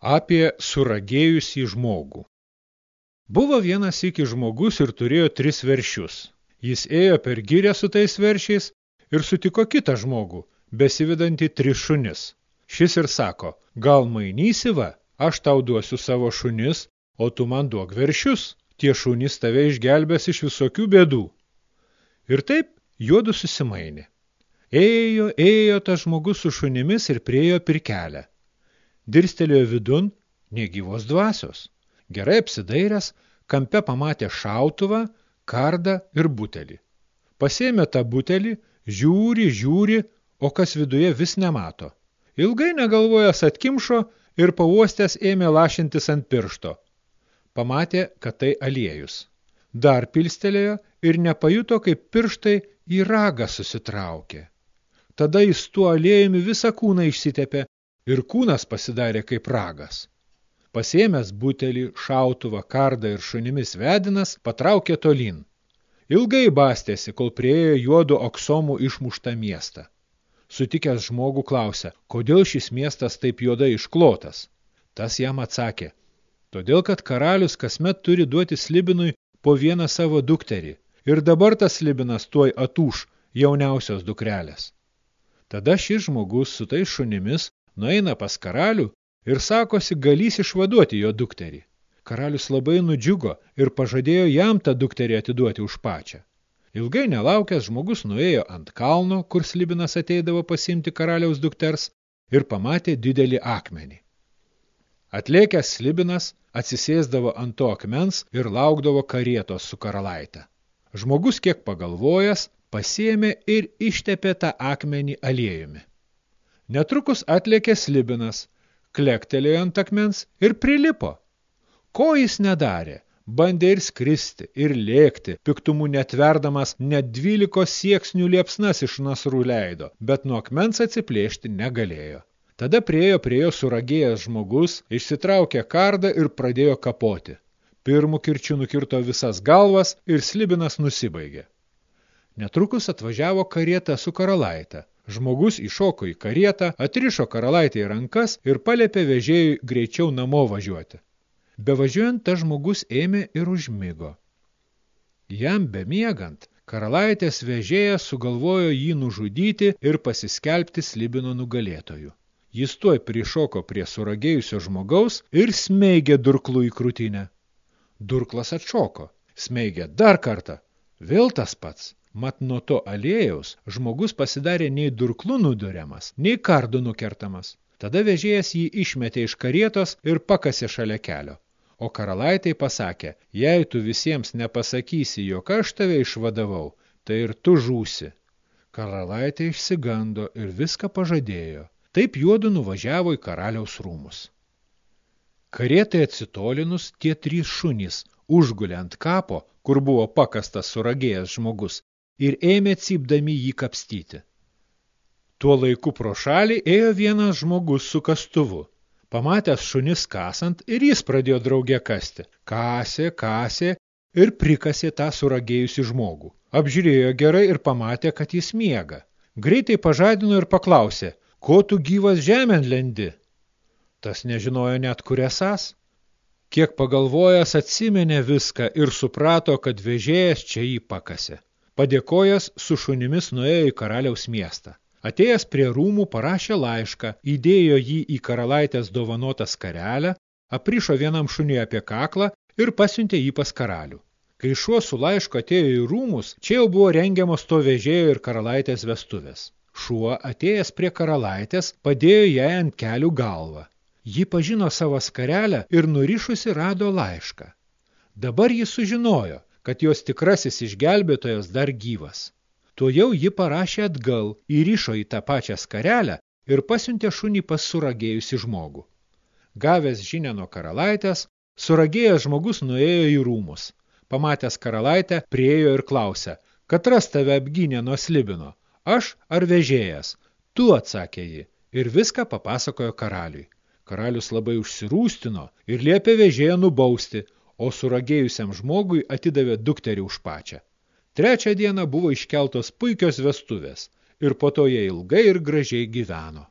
apie suragėjusį žmogų. Buvo vienas iki žmogus ir turėjo tris veršius. Jis ėjo per gyrę su tais veršiais ir sutiko kitą žmogų, besividantį tris šunis. Šis ir sako, gal mainysi va, aš tau duosiu savo šunis, o tu man duok veršius, tie šunys tave išgelbės iš visokių bėdų. Ir taip juodu susimainė. Ėjo, ėjo tas žmogus su šunimis ir priejo pirkelę dirstelėjo vidun, negyvos dvasios. Gerai apsidairęs, kampe pamatė šautuvą, kardą ir butelį. Pasėmė tą butelį, žiūri, žiūri, o kas viduje vis nemato. Ilgai negalvojęs atkimšo ir pauostęs ėmė lašintis ant piršto. Pamatė, kad tai aliejus. Dar pilstelėjo ir nepajuto, kaip pirštai į ragą susitraukė. Tada jis tuo aliejumi visą kūną išsitepė ir kūnas pasidarė kaip ragas. Pasėmęs butelį, šautuvą, kardą ir šunimis vedinas, patraukė tolin. Ilgai bastėsi, kol priejo juodu oksomų išmuštą miestą. Sutikęs žmogų klausė, kodėl šis miestas taip juodai išklotas. Tas jam atsakė, todėl kad karalius kasmet turi duoti slibinui po vieną savo dukterį, ir dabar tas slibinas tuoj atūš jauniausios dukrelės. Tada šis žmogus su tais šunimis nueina pas karalių ir sakosi galys išvaduoti jo dukterį. Karalius labai nudžiugo ir pažadėjo jam tą dukterį atiduoti už pačią. Ilgai nelaukęs žmogus nuėjo ant kalno, kur slibinas ateidavo pasimti karaliaus dukters ir pamatė didelį akmenį. Atlėkęs slibinas atsisėsdavo ant to akmens ir laukdavo karietos su karalaitė. Žmogus kiek pagalvojęs, pasiėmė ir ištepė tą akmenį aliejumi. Netrukus atlėkė slibinas, klektelėjo ant akmens ir prilipo. Ko jis nedarė? Bandė ir skristi, ir lėkti, piktumų netverdamas net dvylikos sieksnių liepsnas iš nasrų leido, bet nuo akmens atsiplėšti negalėjo. Tada priejo prie jo suragėjęs žmogus, išsitraukė kardą ir pradėjo kapoti. Pirmų kirčių nukirto visas galvas ir slibinas nusibaigė. Netrukus atvažiavo karieta su karalaitė. Žmogus iššoko į karietą, atrišo karalaitę į rankas ir palėpė vežėjui greičiau namo važiuoti. Bevažiuojant, tas žmogus ėmė ir užmigo. Jam bemiegant, karalaitės vežėjas sugalvojo jį nužudyti ir pasiskelbti slibino nugalėtojų. Jis tuoj prišoko prie suragėjusio žmogaus ir smeigė durklų į krūtinę. Durklas atšoko, smeigė dar kartą, vėl tas pats. Mat nuo to aliejaus žmogus pasidarė nei durklu nuduriamas, nei kardu nukertamas. Tada vežėjas jį išmetė iš karietos ir pakasė šalia kelio. O karalaitai pasakė, jei tu visiems nepasakysi, jog aš tave išvadavau, tai ir tu žūsi. Karalaitė išsigando ir viską pažadėjo. Taip juodu nuvažiavo į karaliaus rūmus. Karietai atsitolinus, tie trys šunys užgulė ant kapo, kur buvo pakastas suragėjęs žmogus, ir ėmė cypdami jį kapstyti. Tuo laiku pro šalį ėjo vienas žmogus su kastuvu. Pamatęs šunis kasant ir jis pradėjo draugė kasti. Kasė, kasė ir prikasė tą suragėjusi žmogų. Apžiūrėjo gerai ir pamatė, kad jis miega. Greitai pažadino ir paklausė, ko tu gyvas žemėn lendi? Tas nežinojo net kur esas. Kiek pagalvojęs atsimenė viską ir suprato, kad vežėjas čia jį pakasė. Padėkojęs su šunimis nuėjo į karaliaus miestą. Atėjęs prie rūmų parašė laišką, įdėjo jį į karalaitės dovanotą skarelę, aprišo vienam šuniui apie kaklą ir pasiuntė jį pas karalių. Kai šuo su laišku atėjo į rūmus, čia jau buvo rengiamos to vežėjo ir karalaitės vestuvės. Šuo, atėjęs prie karalaitės, padėjo jai ant kelių galvą. Ji pažino savo skarelę ir nurišusi rado laišką. Dabar jis sužinojo, kad jos tikrasis išgelbėtojas dar gyvas. Tuo jau ji parašė atgal, įrišo į tą pačią skarelę ir pasiuntė šunį pas suragėjusi žmogų. Gavęs žinę nuo karalaitės, suragėjęs žmogus nuėjo į rūmus. Pamatęs karalaitę, priejo ir klausė, katras tave apgynė nuo slibino, aš ar vežėjas? Tu, atsakė ji, ir viską papasakojo karaliui. Karalius labai užsirūstino ir liepė vežėją nubausti, o suragėjusiam žmogui atidavė dukterį už pačią. Trečią dieną buvo iškeltos puikios vestuvės ir po to jie ilgai ir gražiai gyveno.